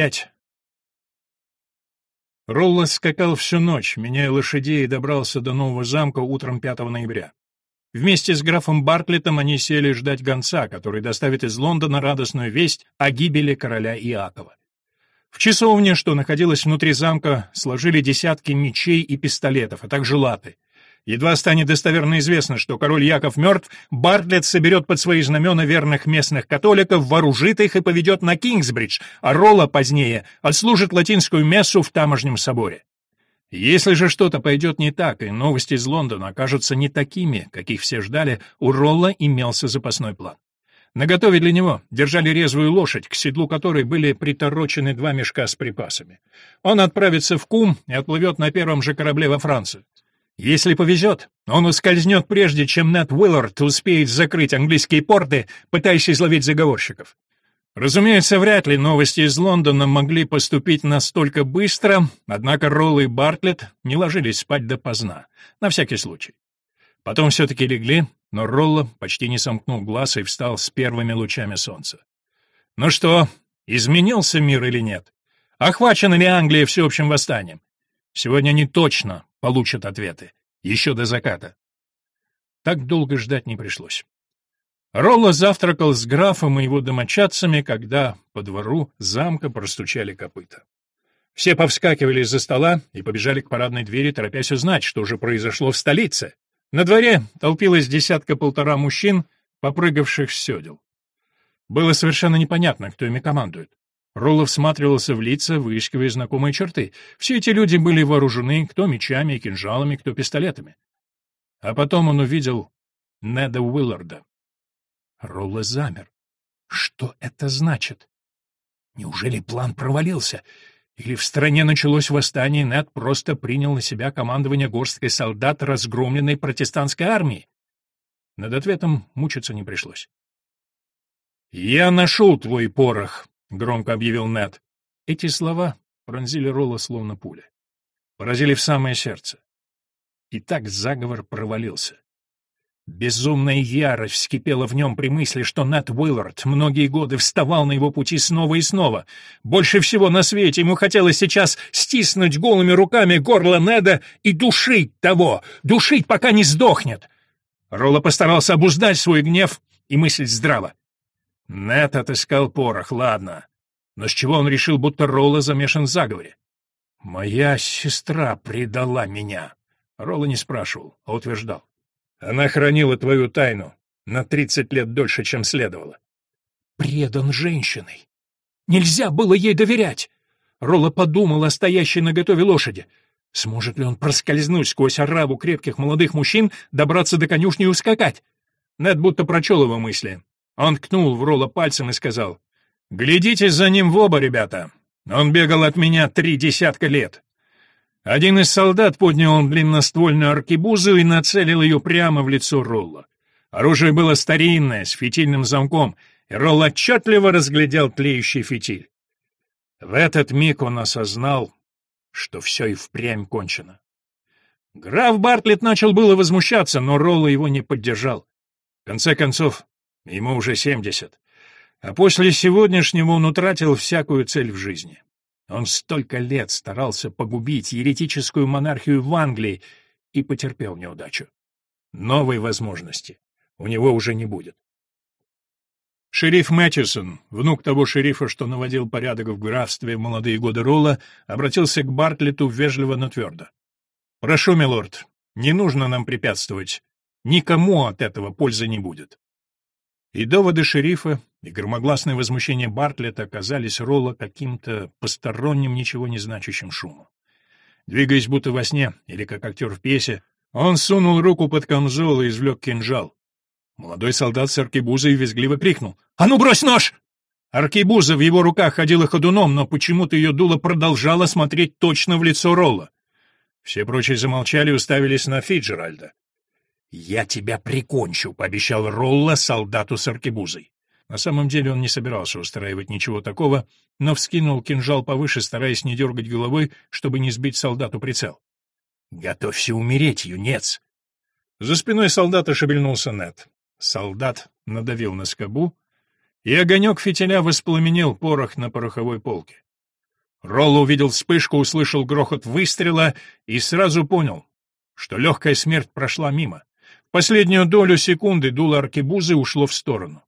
пять. Ролла скакал всю ночь, меняя лошадей, и добрался до нового замка утром 5 ноября. Вместе с графом Бартлетом они сели ждать гонца, который доставит из Лондона радостную весть о гибели короля Иакова. В часовне, что находилась внутри замка, сложили десятки мечей и пистолетов, а также латы. Едва станет достоверно известно, что король Яков мертв, Бартлетт соберет под свои знамена верных местных католиков, вооружит их и поведет на Кингсбридж, а Ролла позднее отслужит латинскую мессу в тамошнем соборе. Если же что-то пойдет не так, и новости из Лондона окажутся не такими, каких все ждали, у Ролла имелся запасной план. Наготове для него держали резвую лошадь, к седлу которой были приторочены два мешка с припасами. Он отправится в Кум и отплывет на первом же корабле во Францию. Если повезет, он ускользнет прежде, чем Нэт Уиллард успеет закрыть английские порты, пытаясь изловить заговорщиков. Разумеется, вряд ли новости из Лондона могли поступить настолько быстро, однако Ролл и Бартлетт не ложились спать допоздна, на всякий случай. Потом все-таки легли, но Ролло почти не сомкнул глаз и встал с первыми лучами солнца. Ну что, изменился мир или нет? Охвачена ли Англия всеобщим восстанием? Сегодня они точно получат ответы, еще до заката. Так долго ждать не пришлось. Ролло завтракал с графом и его домочадцами, когда по двору замка простучали копыта. Все повскакивали из-за стола и побежали к парадной двери, торопясь узнать, что же произошло в столице. На дворе толпилось десятка-полтора мужчин, попрыгавших с седел. Было совершенно непонятно, кто ими командует. Роллов всматривался в лица, выискивая знакомые черты. Все эти люди были вооружены кто мечами и кинжалами, кто пистолетами. А потом он увидел Неда Уилларда. Ролла замер. Что это значит? Неужели план провалился? Или в стране началось восстание, и Нед просто принял на себя командование горсткой солдат разгромленной протестантской армии? Над ответом мучиться не пришлось. «Я нашел твой порох», — громко объявил Нед. Эти слова пронзили Ролла словно пуля. Поразили в самое сердце. И так заговор провалился. Безумная ярость вскипела в нем при мысли, что Нат Уиллард многие годы вставал на его пути снова и снова. Больше всего на свете ему хотелось сейчас стиснуть голыми руками горло Неда и душить того, душить, пока не сдохнет. Ролла постарался обуздать свой гнев и мыслить здраво. Нед отыскал порох, ладно. Но с чего он решил, будто Ролла замешан в заговоре? «Моя сестра предала меня». Ролла не спрашивал, а утверждал. Она хранила твою тайну на тридцать лет дольше, чем следовало. Предан женщиной. Нельзя было ей доверять. Ролла подумал о стоящей на готове лошади. Сможет ли он проскользнуть сквозь ораву крепких молодых мужчин, добраться до конюшни и ускакать? Нед будто прочел его мысли. Он ткнул в Ролла пальцем и сказал, «Глядите за ним в оба, ребята. Он бегал от меня три десятка лет. Один из солдат поднял длинноствольную аркебузу и нацелил ее прямо в лицо Ролла. Оружие было старинное, с фитильным замком, и Ролл отчетливо разглядел тлеющий фитиль. В этот миг он осознал, что все и впрямь кончено. Граф Бартлетт начал было возмущаться, но Ролла его не поддержал. В конце концов, ему уже семьдесят, а после сегодняшнего он утратил всякую цель в жизни. Он столько лет старался погубить еретическую монархию в Англии и потерпел неудачу. Новой возможности у него уже не будет. Шериф Мэтчисон, внук того шерифа, что наводил порядок в графстве в молодые годы Ролла, обратился к Бартлету вежливо, но твердо. «Прошу, милорд, не нужно нам препятствовать. Никому от этого пользы не будет». И доводы шерифа, и громогласное возмущение Бартлета оказались Ролла каким-то посторонним, ничего не значащим шумом. Двигаясь будто во сне, или как актер в пьесе, он сунул руку под камзол и извлек кинжал. Молодой солдат с аркебузой визгливо крикнул. «А ну, брось нож!» Аркебуза в его руках ходила ходуном, но почему-то ее дуло продолжало смотреть точно в лицо Ролла. Все прочие замолчали и уставились на Фиджеральда. «Я тебя прикончу», — пообещал Ролла солдату с аркебузой. На самом деле он не собирался устраивать ничего такого, но вскинул кинжал повыше, стараясь не дергать головой, чтобы не сбить солдату прицел. «Готовься умереть, юнец!» За спиной солдата шевельнулся Нед. Солдат надавил на скобу, и огонек фитиля воспламенил порох на пороховой полке. Ролло увидел вспышку, услышал грохот выстрела и сразу понял, что легкая смерть прошла мимо. Последнюю долю секунды дуло аркебузы ушло в сторону.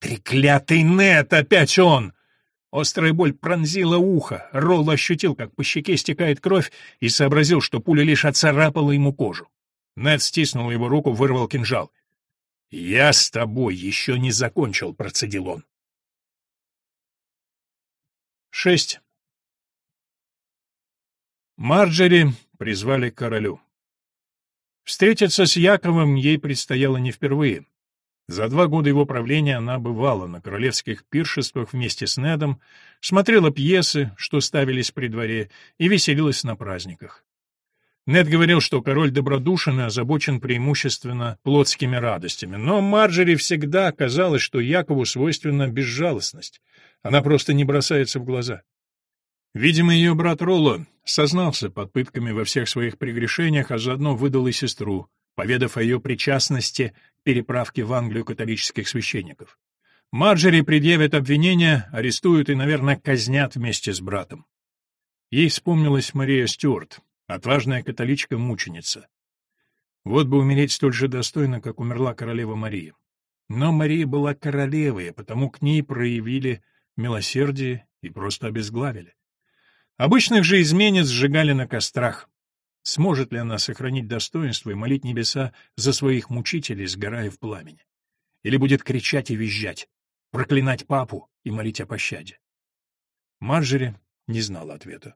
«Треклятый Нет! Опять он!» Острая боль пронзила ухо. Ролл ощутил, как по щеке стекает кровь, и сообразил, что пуля лишь оцарапала ему кожу. Нед стиснул его руку, вырвал кинжал. «Я с тобой еще не закончил», — процедил он. Шесть. Марджери призвали к королю. Встретиться с Яковом ей предстояло не впервые. За два года его правления она бывала на королевских пиршествах вместе с Недом, смотрела пьесы, что ставились при дворе, и веселилась на праздниках. Нед говорил, что король добродушен и озабочен преимущественно плотскими радостями, но Марджери всегда казалось, что Якову свойственна безжалостность. Она просто не бросается в глаза. Видимо, ее брат Ролло сознался под пытками во всех своих прегрешениях, а заодно выдал и сестру, поведав о ее причастности к переправке в Англию католических священников. Марджери предъявят обвинения, арестуют и, наверное, казнят вместе с братом. Ей вспомнилась Мария Стюарт, отважная католичка-мученица. Вот бы умереть столь же достойно, как умерла королева Мария. Но Мария была королевой, а потому к ней проявили милосердие и просто обезглавили. Обычных же изменец сжигали на кострах. Сможет ли она сохранить достоинство и молить небеса за своих мучителей, сгорая в пламени? Или будет кричать и визжать, проклинать папу и молить о пощаде? Марджери не знала ответа.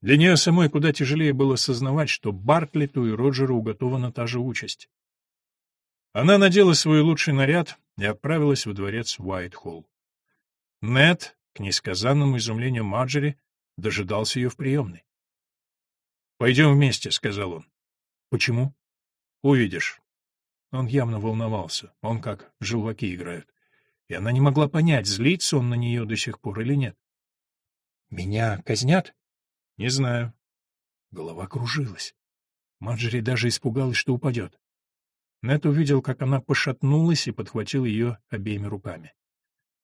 Для нее самой куда тяжелее было сознавать, что Бартлету и Роджеру уготована та же участь. Она надела свой лучший наряд и отправилась во дворец Уайт-Холл. Нет, к несказанному изумлению Марджери, дожидался ее в приемной. «Пойдем вместе», — сказал он. «Почему?» «Увидишь». Он явно волновался, он как желваки играют. И она не могла понять, злится он на нее до сих пор или нет. «Меня казнят?» «Не знаю». Голова кружилась. Маджери даже испугалась, что упадет. Нет увидел, как она пошатнулась и подхватил ее обеими руками.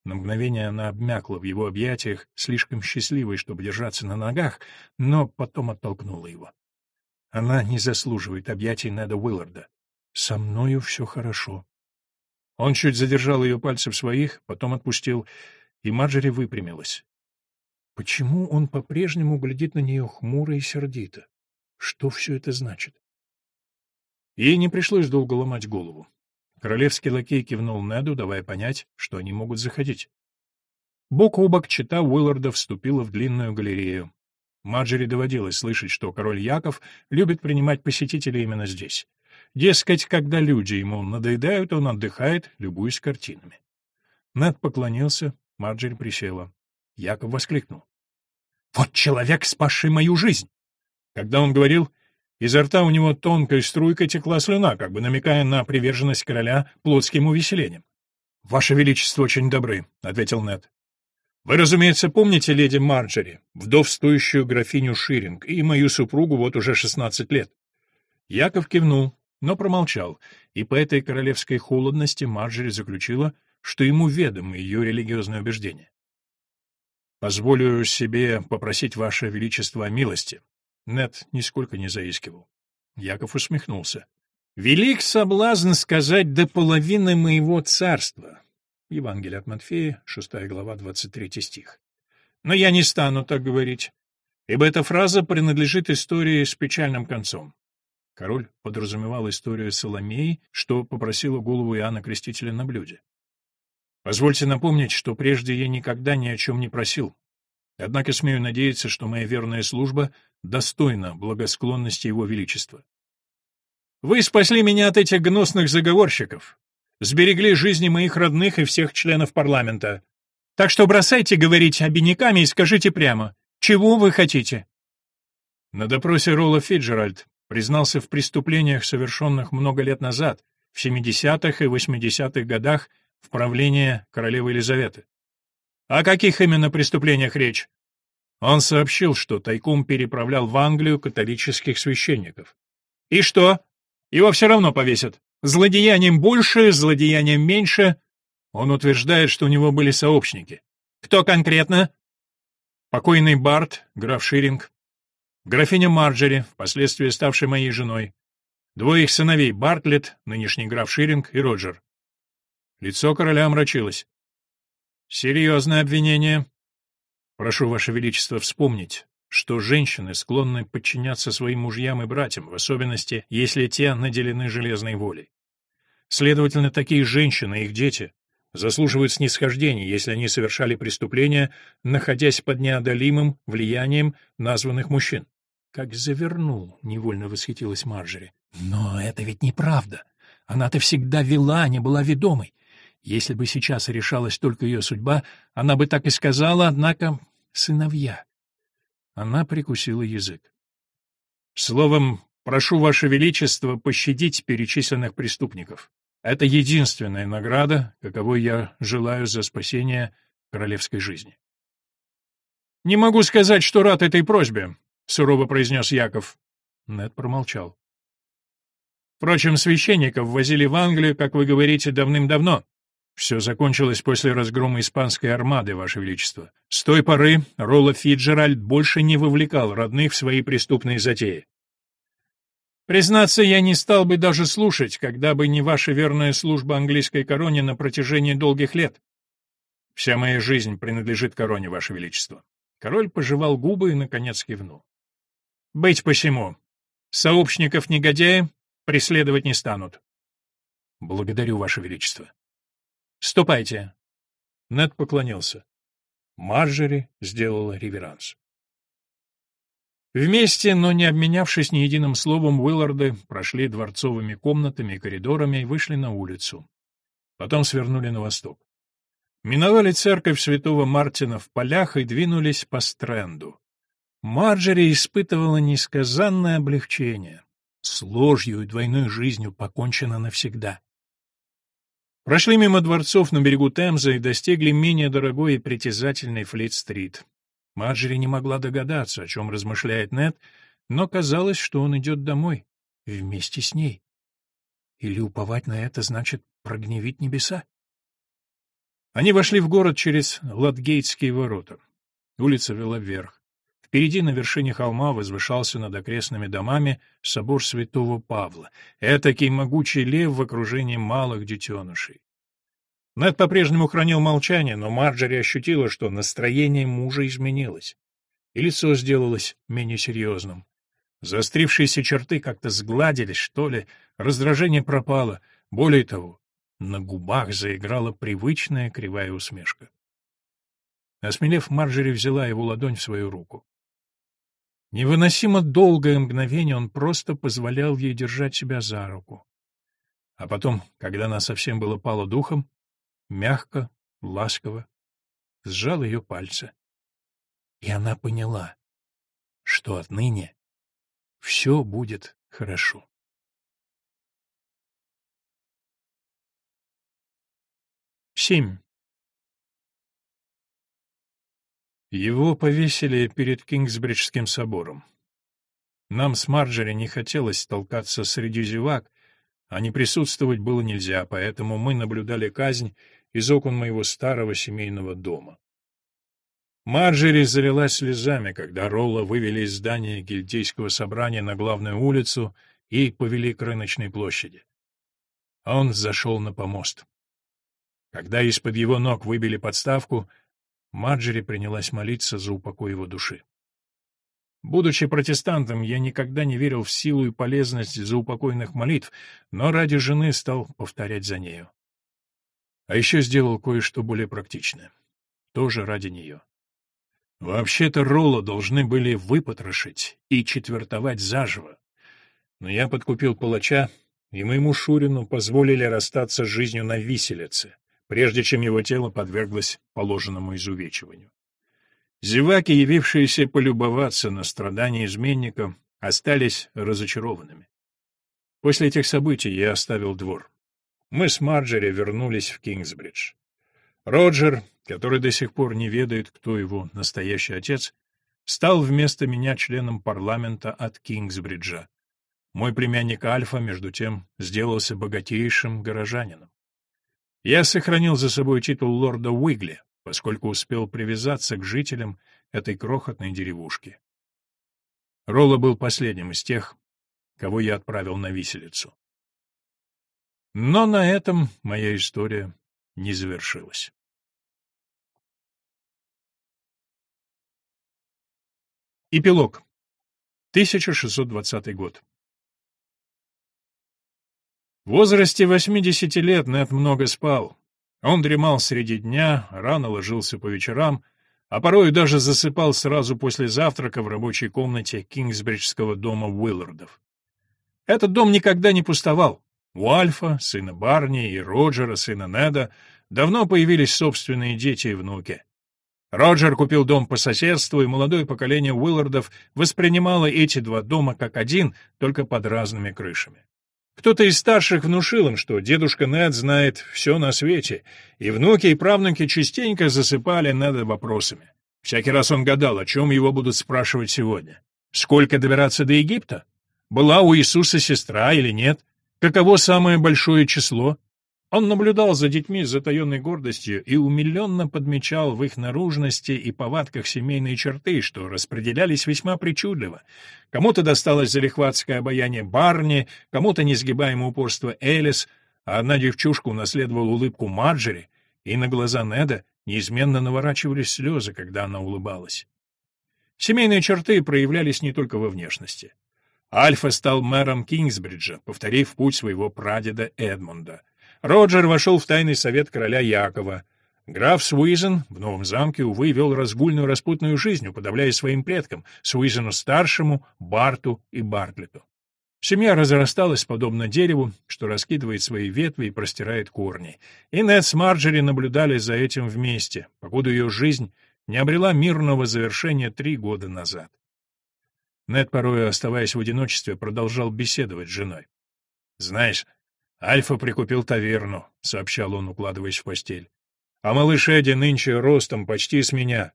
На мгновение она обмякла в его объятиях, слишком счастливой, чтобы держаться на ногах, но потом оттолкнула его. Она не заслуживает объятий Неда Уилларда. Со мною все хорошо. Он чуть задержал ее пальцы в своих, потом отпустил, и Марджери выпрямилась. Почему он по-прежнему глядит на нее хмуро и сердито? Что все это значит? Ей не пришлось долго ломать голову. Королевский лакей кивнул Неду, давая понять, что они могут заходить. Бок о бок чита Уилларда вступила в длинную галерею. Марджери доводилось слышать, что король Яков любит принимать посетителей именно здесь. Дескать, когда люди ему надоедают, он отдыхает, любуясь картинами. Нед поклонился, Марджери присела. Яков воскликнул. «Вот человек, спасший мою жизнь!» Когда он говорил, Изо рта у него тонкой струйкой текла слюна, как бы намекая на приверженность короля плотским увеселениям. «Ваше Величество очень добры», — ответил Нед. «Вы, разумеется, помните леди Марджери, вдовствующую графиню Ширинг, и мою супругу вот уже шестнадцать лет?» Яков кивнул, но промолчал, и по этой королевской холодности Марджери заключила, что ему ведомы ее религиозные убеждения. «Позволю себе попросить Ваше Величество о милости», нет нисколько не заискивал. Яков усмехнулся. «Велик соблазн сказать до половины моего царства». Евангелие от Матфея, 6 глава, 23 стих. «Но я не стану так говорить, ибо эта фраза принадлежит истории с печальным концом». Король подразумевал историю Соломеи, что попросила голову Иоанна Крестителя на блюде. «Позвольте напомнить, что прежде я никогда ни о чем не просил, Однако смею надеяться, что моя верная служба достойна благосклонности Его Величества. Вы спасли меня от этих гнусных заговорщиков, сберегли жизни моих родных и всех членов парламента. Так что бросайте говорить обиняками и скажите прямо, чего вы хотите?» На допросе Ролла Фиджеральд признался в преступлениях, совершенных много лет назад, в 70-х и 80-х годах в правлении королевы Елизаветы. О каких именно преступлениях речь? Он сообщил, что тайком переправлял в Англию католических священников. И что? Его все равно повесят. Злодеянием больше, злодеянием меньше. Он утверждает, что у него были сообщники. Кто конкретно? покойный Барт, граф Ширинг, графиня Марджери, впоследствии ставшая моей женой, двое их сыновей Бартлетт, нынешний граф Ширинг и Роджер. Лицо короля омрачилось. Серьезное обвинение. Прошу, Ваше Величество, вспомнить, что женщины склонны подчиняться своим мужьям и братьям, в особенности, если те наделены железной волей. Следовательно, такие женщины и их дети заслуживают снисхождения, если они совершали преступления, находясь под неодолимым влиянием названных мужчин. Как завернул, невольно восхитилась Марджери. Но это ведь неправда. Она-то всегда вела, а не была ведомой. Если бы сейчас решалась только ее судьба, она бы так и сказала, однако сыновья. Она прикусила язык. Словом, прошу Ваше Величество пощадить перечисленных преступников. Это единственная награда, каковой я желаю за спасение королевской жизни. «Не могу сказать, что рад этой просьбе», — сурово произнес Яков. Нед промолчал. «Впрочем, священников возили в Англию, как вы говорите, давным-давно. Все закончилось после разгрома испанской армады, Ваше Величество. С той поры Ролло Фиджеральд больше не вовлекал родных в свои преступные затеи. Признаться, я не стал бы даже слушать, когда бы не ваша верная служба английской короне на протяжении долгих лет. Вся моя жизнь принадлежит короне, Ваше Величество. Король пожевал губы и, наконец, кивнул. Быть посему. Сообщников негодяя преследовать не станут. Благодарю, Ваше Величество. Ступайте. Нед поклонился. Марджери сделала реверанс. Вместе, но не обменявшись ни единым словом, Уилларды прошли дворцовыми комнатами и коридорами и вышли на улицу. Потом свернули на восток. Миновали церковь святого Мартина в полях и двинулись по стренду. Марджери испытывала несказанное облегчение. С ложью и двойной жизнью покончено навсегда. Прошли мимо дворцов на берегу Темзы и достигли менее дорогой и притязательной Флит-стрит. Марджери не могла догадаться, о чем размышляет Нед, но казалось, что он идет домой, вместе с ней. Или уповать на это значит прогневить небеса? Они вошли в город через Ладгейтские ворота. Улица вела вверх. Впереди на вершине холма возвышался над окрестными домами собор святого Павла, этакий могучий лев в окружении малых детенышей. Нед по-прежнему хранил молчание, но Марджери ощутила, что настроение мужа изменилось, и лицо сделалось менее серьезным. Заострившиеся черты как-то сгладились, что ли, раздражение пропало. Более того, на губах заиграла привычная кривая усмешка. Осмелев, Марджери взяла его ладонь в свою руку. Невыносимо долгое мгновение он просто позволял ей держать себя за руку. А потом, когда она совсем было пала духом, мягко, ласково сжал ее пальцы. И она поняла, что отныне все будет хорошо. Семь. Его повесили перед Кингсбриджским собором. Нам с Марджери не хотелось толкаться среди зевак, а не присутствовать было нельзя, поэтому мы наблюдали казнь из окон моего старого семейного дома. Марджери залилась слезами, когда Ролла вывели из здания гильдейского собрания на главную улицу и повели к рыночной площади. Он зашел на помост. Когда из-под его ног выбили подставку, Марджери принялась молиться за упокой его души. Будучи протестантом, я никогда не верил в силу и полезность заупокойных молитв, но ради жены стал повторять за нею. А еще сделал кое-что более практичное. Тоже ради нее. Вообще-то Ролла должны были выпотрошить и четвертовать заживо. Но я подкупил палача, и моему Шурину позволили расстаться с жизнью на виселице прежде чем его тело подверглось положенному изувечиванию. Зеваки, явившиеся полюбоваться на страдания изменника, остались разочарованными. После этих событий я оставил двор. Мы с Марджери вернулись в Кингсбридж. Роджер, который до сих пор не ведает, кто его настоящий отец, стал вместо меня членом парламента от Кингсбриджа. Мой племянник Альфа, между тем, сделался богатейшим горожанином. Я сохранил за собой титул лорда Уигли, поскольку успел привязаться к жителям этой крохотной деревушки. Ролло был последним из тех, кого я отправил на виселицу. Но на этом моя история не завершилась. Эпилог. 1620 год. В возрасте 80 лет Нед много спал. Он дремал среди дня, рано ложился по вечерам, а порой даже засыпал сразу после завтрака в рабочей комнате Кингсбриджского дома Уиллардов. Этот дом никогда не пустовал. У Альфа, сына Барни и Роджера, сына Неда, давно появились собственные дети и внуки. Роджер купил дом по соседству, и молодое поколение Уиллардов воспринимало эти два дома как один, только под разными крышами. Кто-то из старших внушил им, что дедушка Нед знает все на свете, и внуки и правнуки частенько засыпали Неда вопросами. Всякий раз он гадал, о чем его будут спрашивать сегодня. Сколько добираться до Египта? Была у Иисуса сестра или нет? Каково самое большое число? Он наблюдал за детьми с затаенной гордостью и умиленно подмечал в их наружности и повадках семейные черты, что распределялись весьма причудливо. Кому-то досталось залихватское обаяние Барни, кому-то несгибаемое упорство Элис, а одна девчушка унаследовала улыбку Марджери, и на глаза Неда неизменно наворачивались слезы, когда она улыбалась. Семейные черты проявлялись не только во внешности. Альфа стал мэром Кингсбриджа, повторив путь своего прадеда Эдмунда — Роджер вошел в тайный совет короля Якова. Граф Суизен в новом замке, увы, вел разгульную распутную жизнь, уподобляясь своим предкам, Суизену-старшему, Барту и Бартлету. Семья разрасталась подобно дереву, что раскидывает свои ветви и простирает корни. И Нед с Марджери наблюдали за этим вместе, покуда ее жизнь не обрела мирного завершения три года назад. Нед, порой оставаясь в одиночестве, продолжал беседовать с женой. «Знаешь, «Альфа прикупил таверну», — сообщал он, укладываясь в постель. «А малыш Эдди нынче ростом почти с меня».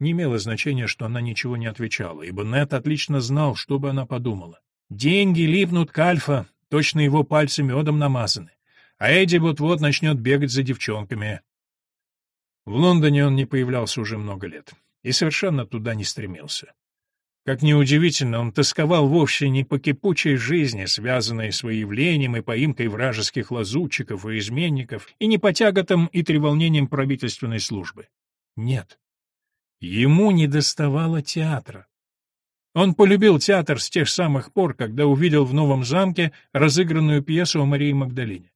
Не имело значения, что она ничего не отвечала, ибо Нет отлично знал, что бы она подумала. «Деньги липнут к Альфа, точно его пальцы медом намазаны, а Эдди вот-вот начнет бегать за девчонками». В Лондоне он не появлялся уже много лет и совершенно туда не стремился. Как ни удивительно, он тосковал вовсе не по кипучей жизни, связанной с выявлением и поимкой вражеских лазутчиков и изменников, и не по тяготам и треволнениям правительственной службы. Нет. Ему не доставало театра. Он полюбил театр с тех самых пор, когда увидел в Новом замке разыгранную пьесу о Марии Магдалине.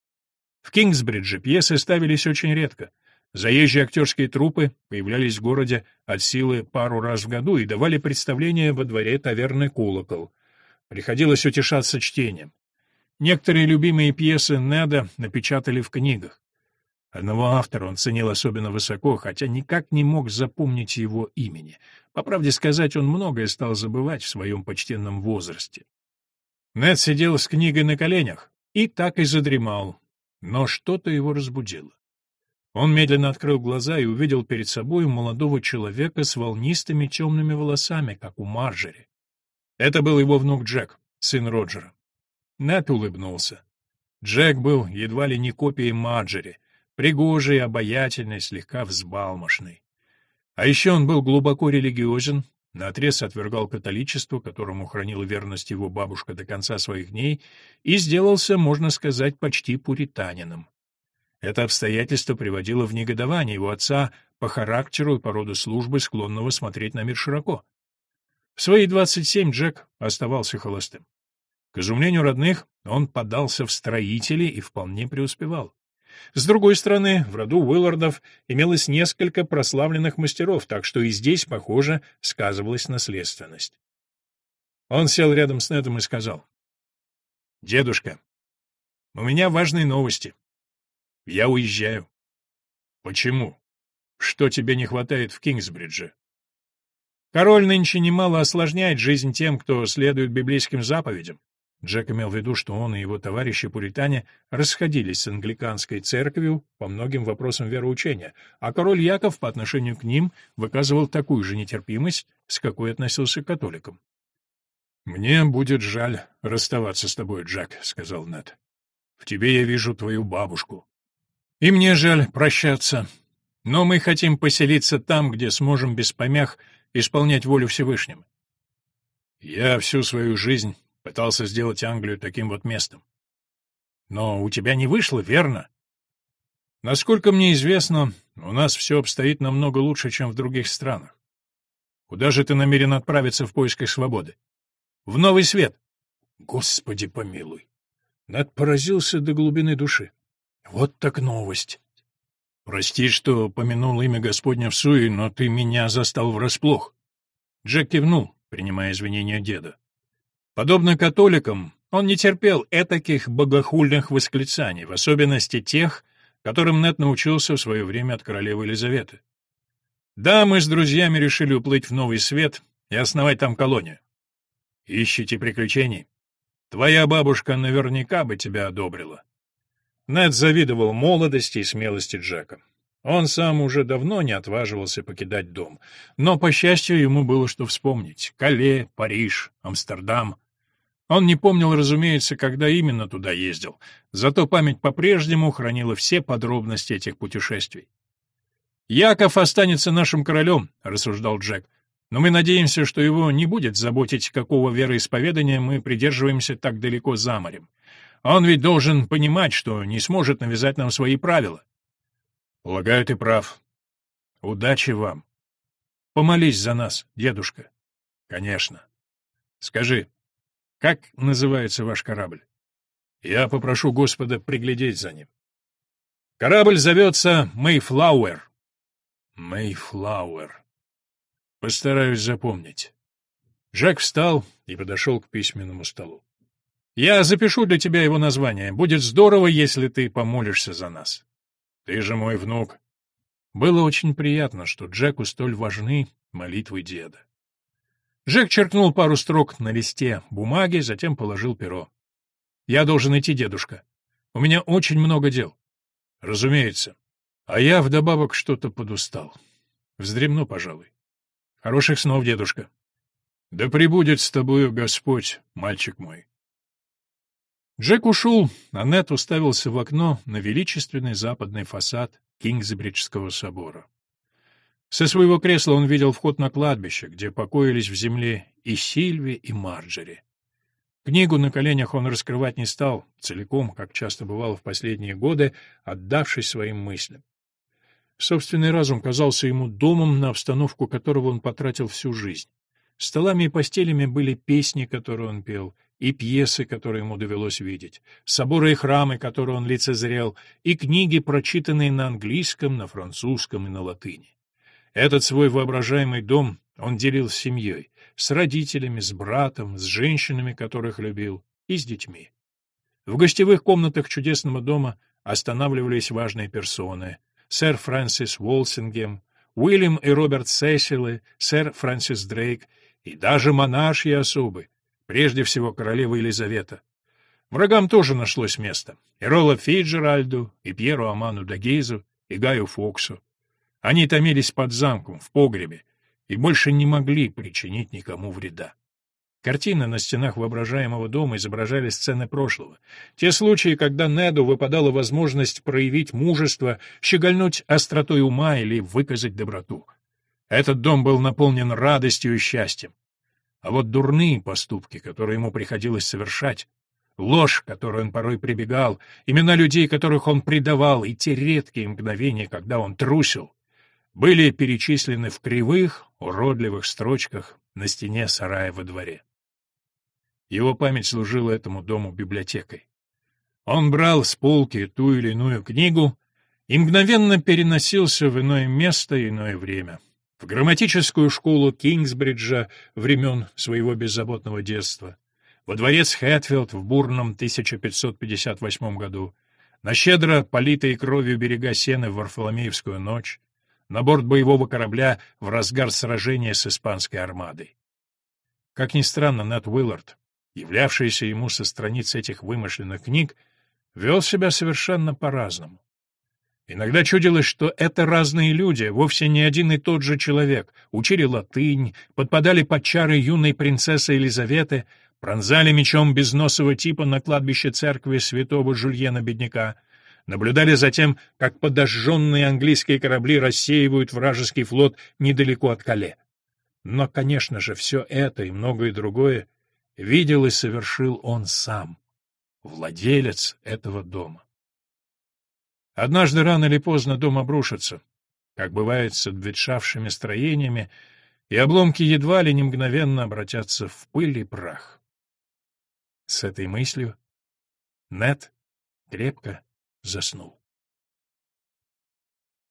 В Кингсбридже пьесы ставились очень редко — Заезжие актерские труппы появлялись в городе от силы пару раз в году и давали представления во дворе таверны «Колокол». Приходилось утешаться чтением. Некоторые любимые пьесы Неда напечатали в книгах. Одного автора он ценил особенно высоко, хотя никак не мог запомнить его имени. По правде сказать, он многое стал забывать в своем почтенном возрасте. Нед сидел с книгой на коленях и так и задремал, но что-то его разбудило. Он медленно открыл глаза и увидел перед собой молодого человека с волнистыми темными волосами, как у Марджери. Это был его внук Джек, сын Роджера. Нэт улыбнулся. Джек был едва ли не копией Марджери, пригожий, обаятельный, слегка взбалмошный. А еще он был глубоко религиозен, наотрез отвергал католичество, которому хранила верность его бабушка до конца своих дней, и сделался, можно сказать, почти пуританином. Это обстоятельство приводило в негодование его отца по характеру и по роду службы, склонного смотреть на мир широко. В свои 27 Джек оставался холостым. К изумлению родных, он подался в строители и вполне преуспевал. С другой стороны, в роду Уиллардов имелось несколько прославленных мастеров, так что и здесь, похоже, сказывалась наследственность. Он сел рядом с Недом и сказал, «Дедушка, у меня важные новости. Я уезжаю. Почему? Что тебе не хватает в Кингсбридже? Король нынче немало осложняет жизнь тем, кто следует библейским заповедям. Джек имел в виду, что он и его товарищи-пуритане расходились с англиканской церковью по многим вопросам вероучения, а король Яков по отношению к ним выказывал такую же нетерпимость, с какой относился к католикам. «Мне будет жаль расставаться с тобой, Джек», — сказал Нед. «В тебе я вижу твою бабушку. И мне жаль прощаться. Но мы хотим поселиться там, где сможем без помех исполнять волю Всевышнего. Я всю свою жизнь пытался сделать Англию таким вот местом. Но у тебя не вышло, верно? Насколько мне известно, у нас все обстоит намного лучше, чем в других странах. Куда же ты намерен отправиться в поисках свободы? В новый свет. Господи помилуй. Над поразился до глубины души. Вот так новость. Прости, что помянул имя Господня в суе, но ты меня застал врасплох. Джек кивнул, принимая извинения деда. Подобно католикам, он не терпел этаких богохульных восклицаний, в особенности тех, которым Нет научился в свое время от королевы Елизаветы. Да, мы с друзьями решили уплыть в Новый Свет и основать там колонию. Ищите приключений? Твоя бабушка наверняка бы тебя одобрила. Нед завидовал молодости и смелости Джека. Он сам уже давно не отваживался покидать дом, но, по счастью, ему было что вспомнить. Кале, Париж, Амстердам. Он не помнил, разумеется, когда именно туда ездил, зато память по-прежнему хранила все подробности этих путешествий. «Яков останется нашим королем», — рассуждал Джек. «Но мы надеемся, что его не будет заботить, какого вероисповедания мы придерживаемся так далеко за морем. Он ведь должен понимать, что не сможет навязать нам свои правила». «Полагаю, ты прав. Удачи вам. Помолись за нас, дедушка». «Конечно. Скажи, как называется ваш корабль? Я попрошу Господа приглядеть за ним». «Корабль зовется «Мэйфлауэр». Мэйфлауэр. Постараюсь запомнить. Жак встал и подошел к письменному столу. Я запишу для тебя его название. Будет здорово, если ты помолишься за нас. Ты же мой внук. Было очень приятно, что Джеку столь важны молитвы деда. Джек черкнул пару строк на листе бумаги, затем положил перо. «Я должен идти, дедушка. У меня очень много дел». «Разумеется. А я вдобавок что-то подустал. Вздремну, пожалуй. Хороших снов, дедушка. Да пребудет с тобою Господь, мальчик мой. Джек ушел, а Нет уставился в окно на величественный западный фасад Кингсбриджского собора. Со своего кресла он видел вход на кладбище, где покоились в земле и Сильви, и Марджери. Книгу на коленях он раскрывать не стал, целиком, как часто бывало в последние годы, отдавшись своим мыслям. Собственный разум казался ему домом, на обстановку которого он потратил всю жизнь. Столами и постелями были песни, которые он пел, и пьесы, которые ему довелось видеть, соборы и храмы, которые он лицезрел, и книги, прочитанные на английском, на французском и на латыни. Этот свой воображаемый дом он делил с семьей, с родителями, с братом, с женщинами, которых любил, и с детьми. В гостевых комнатах чудесного дома останавливались важные персоны, сэр Фрэнсис Уолсингем, Уильям и Роберт Сесилы, сэр Фрэнсис Дрейк и даже монашьи особы, прежде всего королева Елизавета. Врагам тоже нашлось место. И Ролла Фиджеральду, и Пьеру Аману Дагизу, и Гаю Фоксу. Они томились под замком, в погребе, и больше не могли причинить никому вреда. Картины на стенах воображаемого дома изображали сцены прошлого. Те случаи, когда Неду выпадала возможность проявить мужество, щегольнуть остротой ума или выказать доброту. Этот дом был наполнен радостью и счастьем. А вот дурные поступки, которые ему приходилось совершать, ложь, которой он порой прибегал, имена людей, которых он предавал, и те редкие мгновения, когда он трусил, были перечислены в кривых, уродливых строчках на стене сарая во дворе. Его память служила этому дому библиотекой. Он брал с полки ту или иную книгу и мгновенно переносился в иное место иное время. В грамматическую школу Кингсбриджа времен своего беззаботного детства, во дворец Хэтфилд в бурном 1558 году, на щедро политые кровью берега Сены в Варфоломеевскую ночь, на борт боевого корабля в разгар сражения с испанской армадой. Как ни странно, Нат Уиллард являвшийся ему со страниц этих вымышленных книг, вел себя совершенно по-разному. Иногда чудилось, что это разные люди, вовсе не один и тот же человек, учили латынь, подпадали под чары юной принцессы Елизаветы, пронзали мечом безносого типа на кладбище церкви святого Жульена Бедняка, наблюдали за тем, как подожженные английские корабли рассеивают вражеский флот недалеко от Кале. Но, конечно же, все это и многое другое видел и совершил он сам, владелец этого дома. Однажды рано или поздно дом обрушится, как бывает с обветшавшими строениями, и обломки едва ли не мгновенно обратятся в пыль и прах. С этой мыслью Нет крепко заснул.